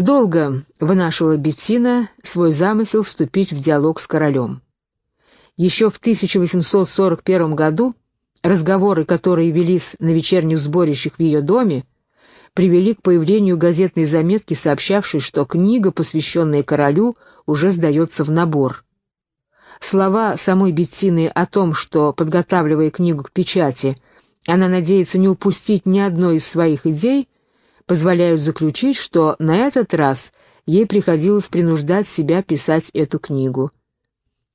Долго вынашивала Беттина свой замысел вступить в диалог с королем. Еще в 1841 году разговоры, которые велись на вечерних сборищах в ее доме, привели к появлению газетной заметки, сообщавшей, что книга, посвященная королю, уже сдается в набор. Слова самой Беттины о том, что, подготавливая книгу к печати, она надеется не упустить ни одной из своих идей, позволяют заключить, что на этот раз ей приходилось принуждать себя писать эту книгу.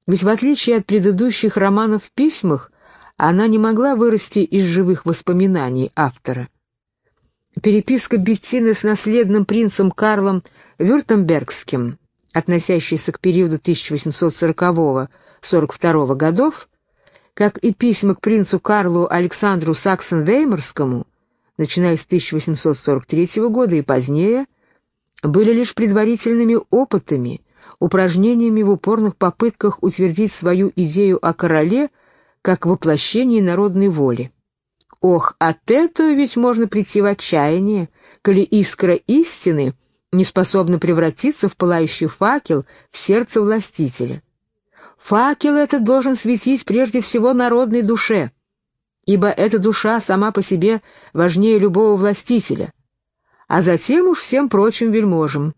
Ведь в отличие от предыдущих романов в письмах, она не могла вырасти из живых воспоминаний автора. Переписка Беттины с наследным принцем Карлом Вюртембергским, относящаяся к периоду 1840-42 годов, как и письма к принцу Карлу Александру Саксон-Веймарскому, начиная с 1843 года и позднее, были лишь предварительными опытами, упражнениями в упорных попытках утвердить свою идею о короле как воплощении народной воли. Ох, от этого ведь можно прийти в отчаяние, коли искра истины не способна превратиться в пылающий факел в сердце властителя. Факел этот должен светить прежде всего народной душе, ибо эта душа сама по себе важнее любого властителя, а затем уж всем прочим вельможам.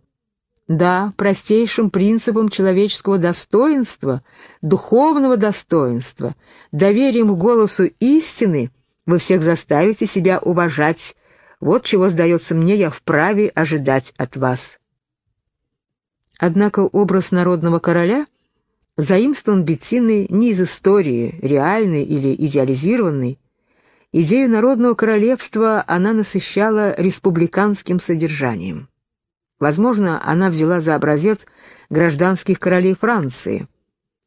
Да, простейшим принципом человеческого достоинства, духовного достоинства, доверием голосу истины вы всех заставите себя уважать. Вот чего, сдается мне, я вправе ожидать от вас. Однако образ народного короля заимствован Беттиной не из истории, реальной или идеализированной. Идею народного королевства она насыщала республиканским содержанием. Возможно, она взяла за образец гражданских королей Франции.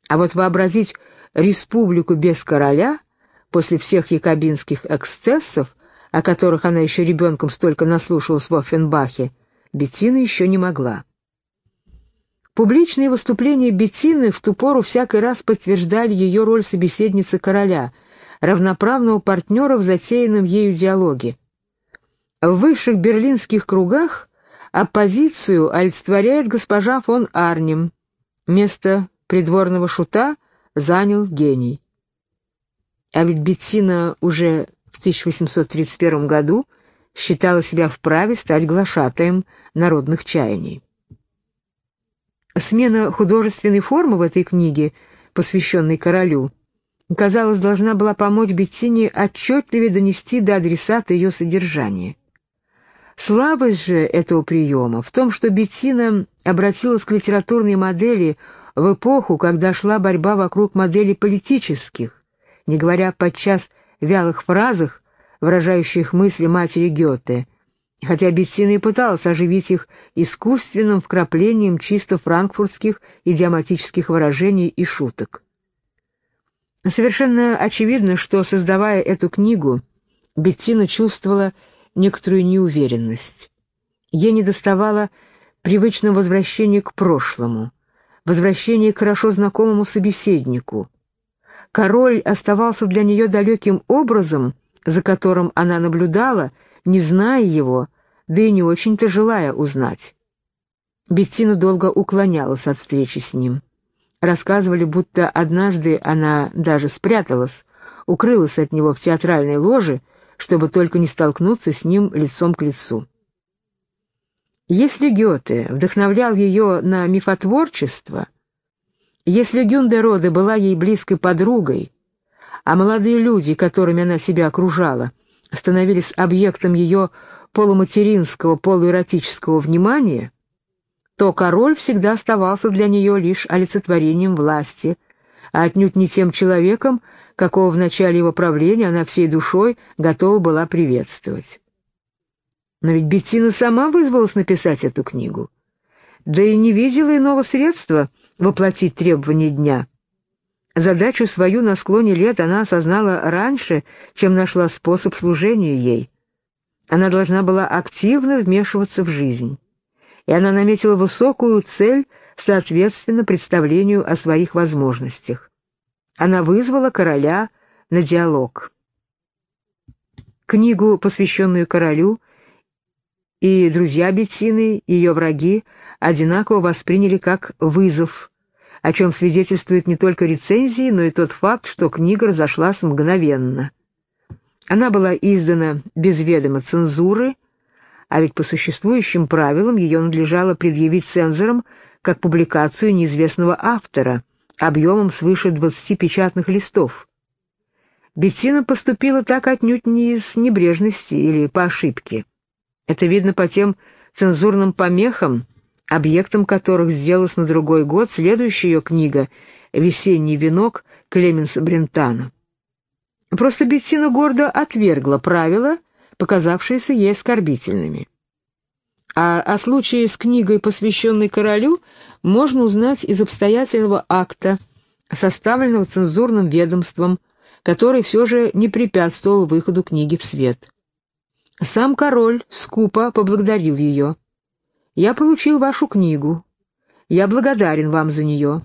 А вот вообразить республику без короля после всех якобинских эксцессов, о которых она еще ребенком столько наслушалась в Оффенбахе, Беттина еще не могла. Публичные выступления Беттины в ту пору всякий раз подтверждали ее роль собеседницы короля, равноправного партнера в затеянном ею диалоге. В высших берлинских кругах Оппозицию олицетворяет госпожа фон Арнем. Место придворного шута занял гений. А ведь Беттина уже в 1831 году считала себя вправе стать глашатаем народных чаяний. Смена художественной формы в этой книге, посвященной королю, казалось, должна была помочь Беттине отчетливее донести до адресата ее содержание. Слабость же этого приема в том, что Беттина обратилась к литературной модели в эпоху, когда шла борьба вокруг моделей политических, не говоря подчас вялых фразах, выражающих мысли матери Гёте, хотя Беттина и пыталась оживить их искусственным вкраплением чисто франкфуртских идиоматических выражений и шуток. Совершенно очевидно, что, создавая эту книгу, Беттина чувствовала некоторую неуверенность. Ей недоставало привычного возвращения к прошлому, возвращения к хорошо знакомому собеседнику. Король оставался для нее далеким образом, за которым она наблюдала, не зная его, да и не очень-то желая узнать. Беттина долго уклонялась от встречи с ним. Рассказывали, будто однажды она даже спряталась, укрылась от него в театральной ложе чтобы только не столкнуться с ним лицом к лицу. Если Гёте вдохновлял ее на мифотворчество, если Гюндероде была ей близкой подругой, а молодые люди, которыми она себя окружала, становились объектом ее полуматеринского, полуэротического внимания, то король всегда оставался для нее лишь олицетворением власти, а отнюдь не тем человеком, какого в начале его правления она всей душой готова была приветствовать. Но ведь Беттина сама вызвалась написать эту книгу, да и не видела иного средства воплотить требования дня. Задачу свою на склоне лет она осознала раньше, чем нашла способ служения ей. Она должна была активно вмешиваться в жизнь, и она наметила высокую цель соответственно представлению о своих возможностях она вызвала короля на диалог. Книгу, посвященную королю, и друзья Беттины, ее враги, одинаково восприняли как вызов, о чем свидетельствует не только рецензии, но и тот факт, что книга разошлась мгновенно. Она была издана без ведома цензуры, а ведь по существующим правилам ее надлежало предъявить цензорам как публикацию неизвестного автора объемом свыше 20 печатных листов. Беттина поступила так отнюдь не из небрежности или по ошибке. Это видно по тем цензурным помехам, объектом которых сделалась на другой год следующая ее книга «Весенний венок» Клеменса Брентана. Просто Беттина гордо отвергла правила, показавшиеся ей оскорбительными. А о случае с книгой, посвященной королю, можно узнать из обстоятельного акта, составленного цензурным ведомством, который все же не препятствовал выходу книги в свет. Сам король скупо поблагодарил ее. «Я получил вашу книгу. Я благодарен вам за нее.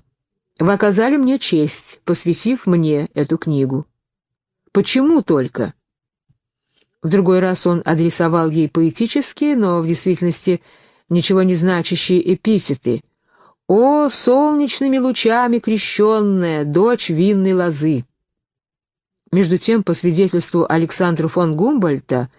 Вы оказали мне честь, посвятив мне эту книгу. Почему только?» В другой раз он адресовал ей поэтические, но в действительности ничего не значащие эпитеты. «О, солнечными лучами крещенная, дочь винной лозы!» Между тем, по свидетельству Александра фон Гумбольта,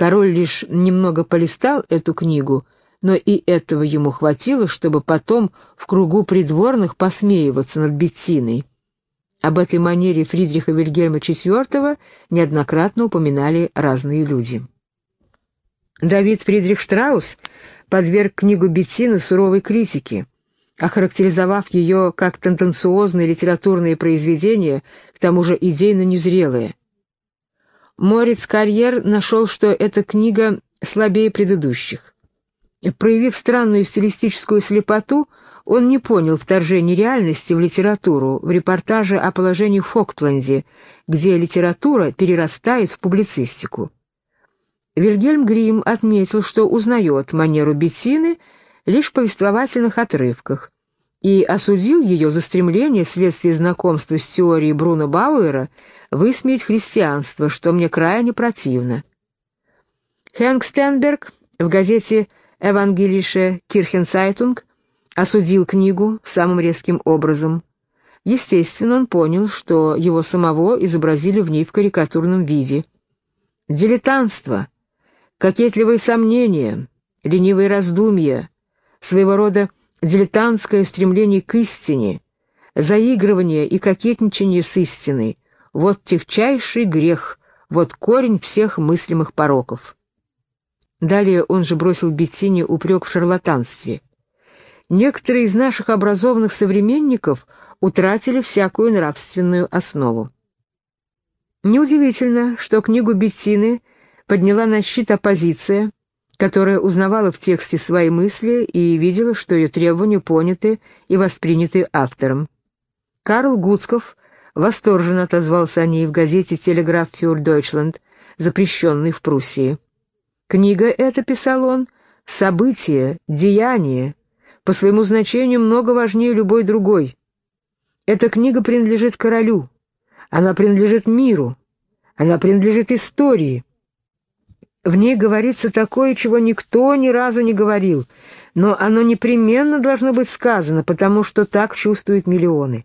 Король лишь немного полистал эту книгу, но и этого ему хватило, чтобы потом в кругу придворных посмеиваться над Беттиной. Об этой манере Фридриха Вильгельма IV неоднократно упоминали разные люди. Давид Фридрих Штраус подверг книгу Беттины суровой критике, охарактеризовав ее как тенденциозное литературное произведение, к тому же идейно незрелое. Морец Карьер нашел, что эта книга слабее предыдущих. Проявив странную стилистическую слепоту, он не понял вторжения реальности в литературу в репортаже о положении в Фоктленде, где литература перерастает в публицистику. Вильгельм Грим отметил, что узнает манеру Беттины лишь в повествовательных отрывках, и осудил ее за стремление вследствие знакомства с теорией Бруно Бауэра высмеять христианство, что мне крайне противно. Хэнк Стенберг в газете «Евангелише Кирхенцайтунг» осудил книгу самым резким образом. Естественно, он понял, что его самого изобразили в ней в карикатурном виде. Дилетантство, кокетливые сомнения, ленивые раздумья, своего рода дилетантское стремление к истине, заигрывание и кокетничание с истиной — вот техчайший грех, вот корень всех мыслимых пороков. Далее он же бросил Беттине упрек в шарлатанстве. Некоторые из наших образованных современников утратили всякую нравственную основу. Неудивительно, что книгу Беттины подняла на щит оппозиция, которая узнавала в тексте свои мысли и видела, что ее требования поняты и восприняты автором. Карл Гуцков восторженно отозвался о ней в газете «Телеграф фюр Дойчланд», запрещенной в Пруссии. Книга эта, писал он, — событие, деяние, по своему значению много важнее любой другой. Эта книга принадлежит королю, она принадлежит миру, она принадлежит истории. В ней говорится такое, чего никто ни разу не говорил, но оно непременно должно быть сказано, потому что так чувствуют миллионы.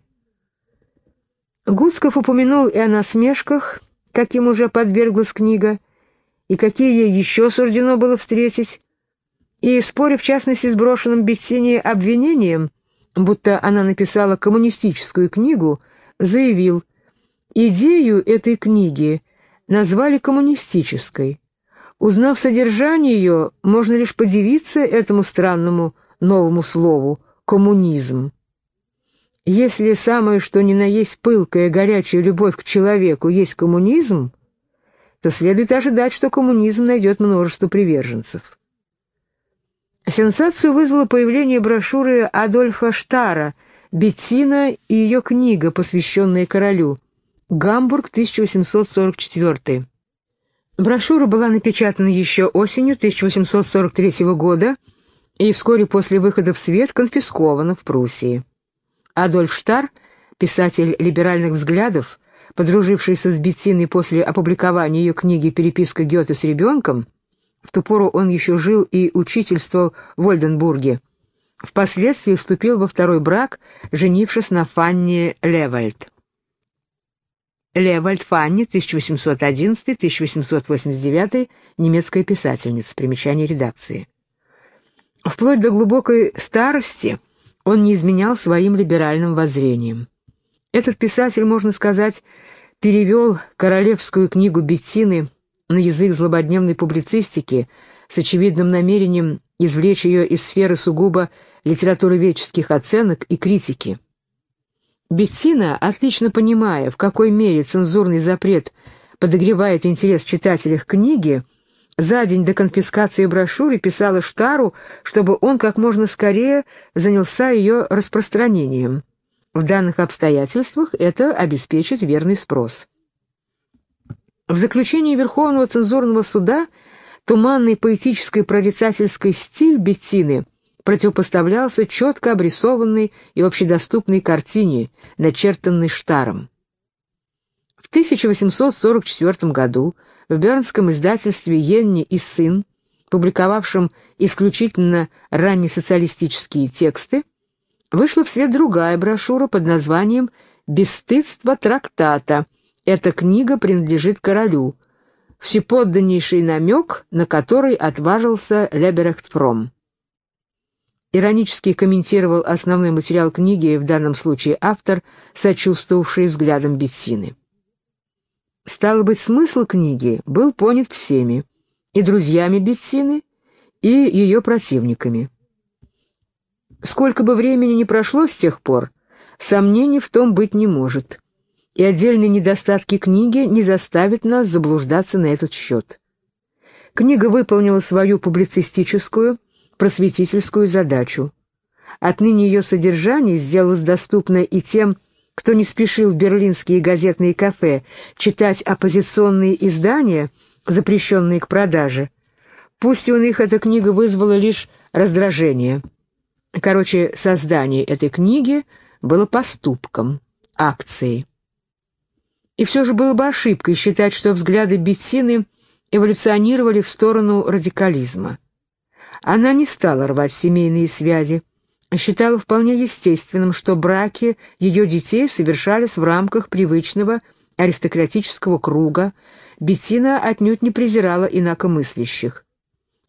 Гусков упомянул и о насмешках, каким уже подверглась книга, и какие ей еще суждено было встретить, и, споря в частности с брошенным Беттине обвинением, будто она написала коммунистическую книгу, заявил, идею этой книги назвали коммунистической. Узнав содержание ее, можно лишь подивиться этому странному новому слову «коммунизм». Если самое что ни на есть пылкая горячая любовь к человеку есть коммунизм, то следует ожидать, что коммунизм найдет множество приверженцев. Сенсацию вызвало появление брошюры Адольфа Штара «Беттина и ее книга, посвященная королю», Гамбург, 1844. Брошюра была напечатана еще осенью 1843 года и вскоре после выхода в свет конфискована в Пруссии. Адольф Штар, писатель либеральных взглядов, подружившийся с Беттиной после опубликования ее книги «Переписка Гёте с ребенком», В ту пору он еще жил и учительствовал в Ольденбурге. Впоследствии вступил во второй брак, женившись на Фанне Левальд. Левальд Фанни, 1811-1889, немецкая писательница, примечание редакции. Вплоть до глубокой старости он не изменял своим либеральным воззрениям. Этот писатель, можно сказать, перевел королевскую книгу Беттины на язык злободневной публицистики с очевидным намерением извлечь ее из сферы сугубо литературоведческих оценок и критики. Беттина, отлично понимая, в какой мере цензурный запрет подогревает интерес читателей к книге, за день до конфискации брошюры писала Штару, чтобы он как можно скорее занялся ее распространением. В данных обстоятельствах это обеспечит верный спрос. В заключении Верховного цензурного суда туманный поэтический прорицательский стиль Беттины противопоставлялся четко обрисованной и общедоступной картине, начертанной Штаром. В 1844 году в бернском издательстве «Йенни и сын», публиковавшем исключительно раннесоциалистические тексты, вышла в свет другая брошюра под названием «Бесстыдство трактата». Эта книга принадлежит королю, всеподданнейший намек, на который отважился Леберехтпром. Иронически комментировал основной материал книги, в данном случае автор, сочувствовавший взглядом Беттины. Стало быть, смысл книги был понят всеми, и друзьями Беттины, и ее противниками. Сколько бы времени ни прошло с тех пор, сомнений в том быть не может, и отдельные недостатки книги не заставят нас заблуждаться на этот счет. Книга выполнила свою публицистическую, просветительскую задачу. Отныне ее содержание сделалось доступно и тем, кто не спешил в берлинские газетные кафе читать оппозиционные издания, запрещенные к продаже. Пусть у них эта книга вызвала лишь раздражение. Короче, создание этой книги было поступком, акцией. И все же было бы ошибкой считать, что взгляды Беттины эволюционировали в сторону радикализма. Она не стала рвать семейные связи, считала вполне естественным, что браки ее детей совершались в рамках привычного аристократического круга, Беттина отнюдь не презирала инакомыслящих.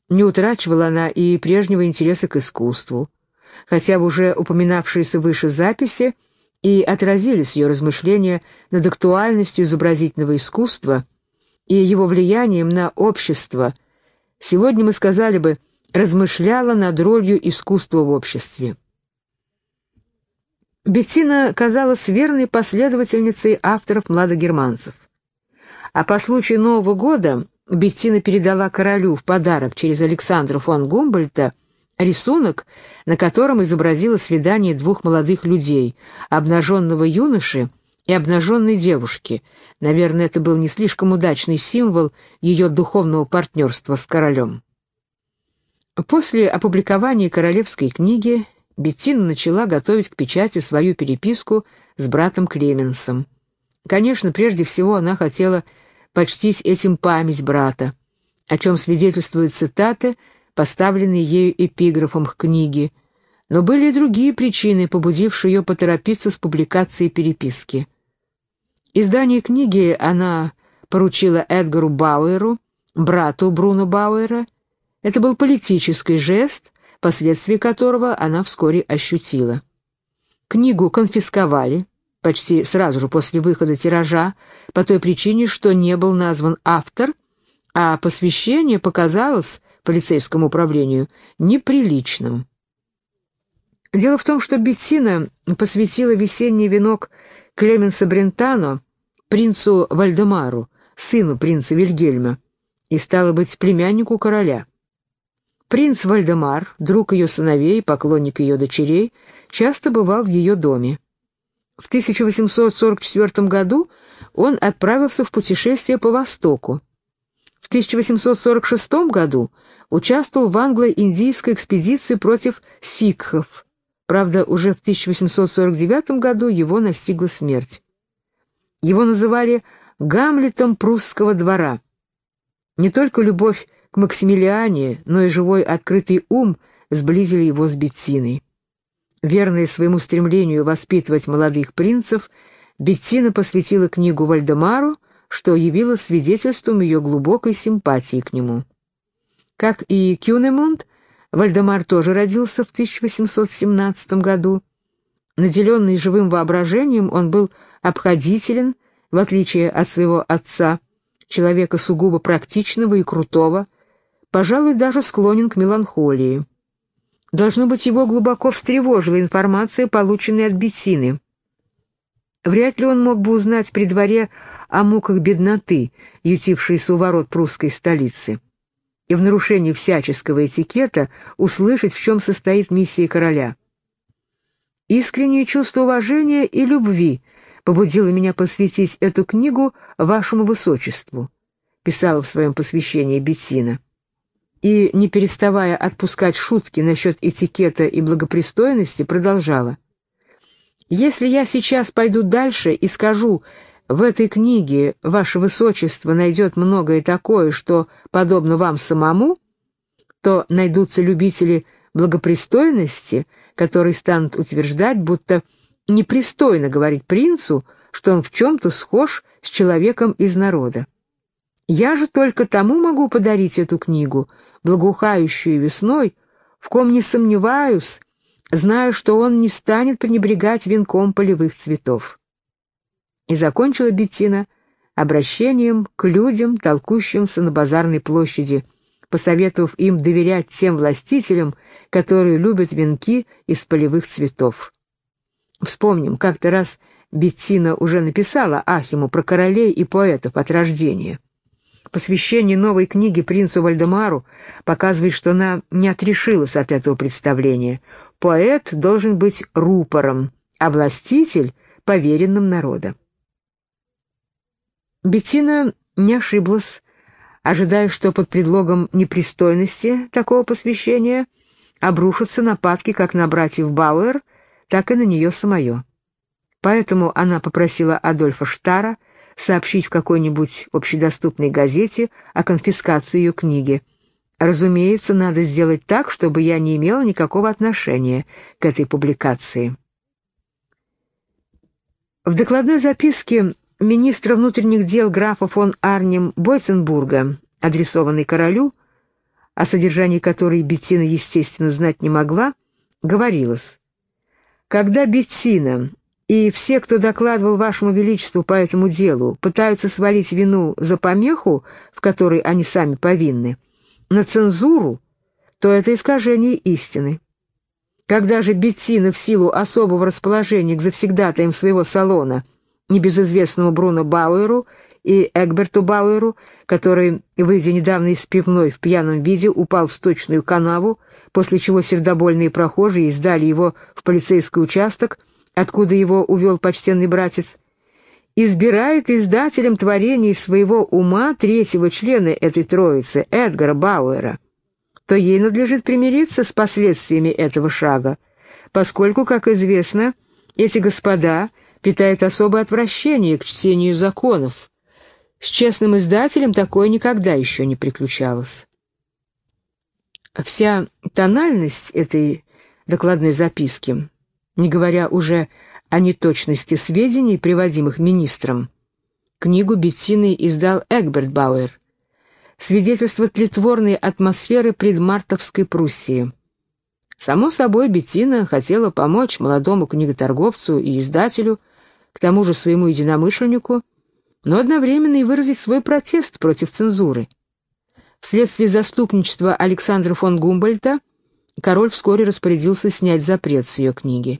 Не утрачивала она и прежнего интереса к искусству, хотя в уже упоминавшиеся выше записи и отразились ее размышления над актуальностью изобразительного искусства и его влиянием на общество. Сегодня мы сказали бы размышляла над ролью искусства в обществе. Беттина казалась верной последовательницей авторов младогерманцев. А по случаю Нового года Беттина передала королю в подарок через Александра фон Гумбольта рисунок, на котором изобразила свидание двух молодых людей, обнаженного юноши и обнаженной девушки. Наверное, это был не слишком удачный символ ее духовного партнерства с королем. После опубликования королевской книги Беттина начала готовить к печати свою переписку с братом Клеменсом. Конечно, прежде всего она хотела почтить этим память брата, о чем свидетельствуют цитаты, поставленные ею эпиграфом к книге, но были и другие причины, побудившие ее поторопиться с публикацией переписки. Издание книги она поручила Эдгару Бауэру, брату Бруно Бауэра, это был политический жест, последствия которого она вскоре ощутила. Книгу конфисковали почти сразу же после выхода тиража по той причине, что не был назван автор, а посвящение показалось полицейскому управлению неприличным. Дело в том, что Беттина посвятила весенний венок Клеменса Брентано принцу Вальдемару, сыну принца Вильгельма, и, стало быть, племяннику короля. Принц Вальдемар, друг ее сыновей, поклонник ее дочерей, часто бывал в ее доме. В 1844 году он отправился в путешествие по Востоку. В 1846 году участвовал в англо-индийской экспедиции против сикхов. Правда, уже в 1849 году его настигла смерть. Его называли Гамлетом прусского двора. Не только любовь к Максимилиане, но и живой открытый ум сблизили его с Беттиной. Верная своему стремлению воспитывать молодых принцев, Беттина посвятила книгу Вальдемару, что явилось свидетельством ее глубокой симпатии к нему. Как и Кюнемунд, Вальдемар тоже родился в 1817 году. Наделенный живым воображением, он был обходителен, в отличие от своего отца, человека сугубо практичного и крутого, пожалуй, даже склонен к меланхолии. Должно быть, его глубоко встревожила информация, полученная от Беттины. Вряд ли он мог бы узнать при дворе о муках бедноты, ютившейся у ворот прусской столицы, и в нарушении всяческого этикета услышать, в чем состоит миссия короля. Искреннее чувство уважения и любви побудило меня посвятить эту книгу вашему высочеству, писала в своем посвящении Беттина и, не переставая отпускать шутки насчет этикета и благопристойности, продолжала. «Если я сейчас пойду дальше и скажу, в этой книге Ваше Высочество найдет многое такое, что подобно вам самому, то найдутся любители благопристойности, которые станут утверждать, будто непристойно говорить принцу, что он в чем-то схож с человеком из народа. Я же только тому могу подарить эту книгу, благоухающую весной, в ком не сомневаюсь, зная, что он не станет пренебрегать венком полевых цветов. И закончила Беттина обращением к людям, толкущимся на базарной площади, посоветовав им доверять тем властителям, которые любят венки из полевых цветов. Вспомним, как-то раз Беттина уже написала Ахиму про королей и поэтов от рождения. Посвящение новой книги принцу Вальдемару показывает, что она не отрешилась от этого представления. Поэт должен быть рупором, а властитель — поверенным народа. Беттина не ошиблась, ожидая, что под предлогом непристойности такого посвящения обрушатся нападки как на братьев Бауэр, так и на нее самое. Поэтому она попросила Адольфа Штара сообщить в какой-нибудь общедоступной газете о конфискации ее книги. Разумеется, надо сделать так, чтобы я не имел никакого отношения к этой публикации. В докладной записке министра внутренних дел графа фон Арнем Бойценбурга, адресованной королю, о содержании которой Беттина, естественно, знать не могла, говорилось, «Когда Беттина и все, кто докладывал вашему величеству по этому делу, пытаются свалить вину за помеху, в которой они сами повинны, на цензуру, то это искажение истины. Когда же Беттина в силу особого расположения к завсегдатаям своего салона, небезызвестному Бруно Бауэру и Эгберту Бауэру, который, выйдя недавно из пивной в пьяном виде, упал в сточную канаву, после чего сердобольные прохожие издали его в полицейский участок, откуда его увел почтенный братец, избирает издателем творений своего ума третьего члена этой троицы, Эдгара Бауэра, то ей надлежит примириться с последствиями этого шага, поскольку, как известно, эти господа питают особое отвращение к чтению законов. С честным издателем такое никогда еще не приключалось. Вся тональность этой докладной записки не говоря уже о неточности сведений, приводимых министром. Книгу Беттины издал Эгберт Бауэр. Свидетельство тлетворной атмосферы предмартовской Пруссии. Само собой, Беттина хотела помочь молодому книготорговцу и издателю, к тому же своему единомышленнику, но одновременно и выразить свой протест против цензуры. Вследствие заступничества Александра фон Гумбольта король вскоре распорядился снять запрет с ее книги.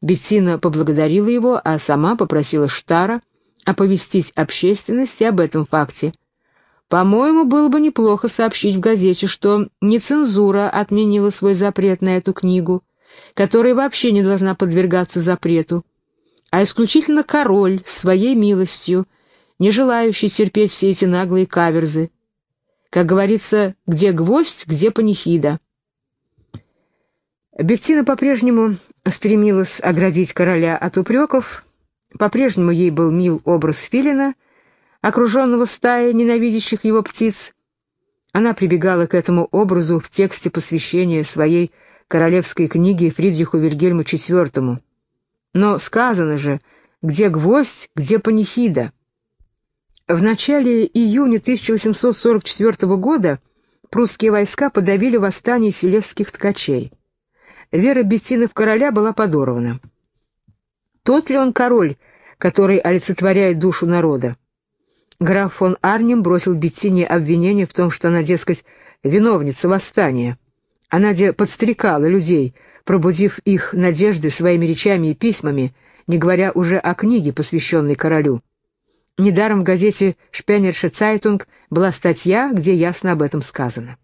Беттина поблагодарила его, а сама попросила Штара оповестить общественность об этом факте. По-моему, было бы неплохо сообщить в газете, что не цензура отменила свой запрет на эту книгу, которая вообще не должна подвергаться запрету, а исключительно король своей милостью, не желающий терпеть все эти наглые каверзы. Как говорится, где гвоздь, где панихида. Беттина по-прежнему стремилась оградить короля от упреков, по-прежнему ей был мил образ филина, окруженного стаей ненавидящих его птиц, Она прибегала к этому образу в тексте посвящения своей королевской книги Фридриху Вильгельму IV. Но сказано же, где гвоздь, где панихида. В начале июня 1844 года прусские войска подавили восстание селезских ткачей. Вера Беттина в короля была подорвана. Тот ли он король, который олицетворяет душу народа? Граф фон Арнем бросил Беттине обвинение в том, что она, дескать, виновница восстания. Она-де подстрекала людей, пробудив их надежды своими речами и письмами, не говоря уже о книге, посвященной королю. Недаром в газете «Шпенерше Цайтунг» была статья, где ясно об этом сказано.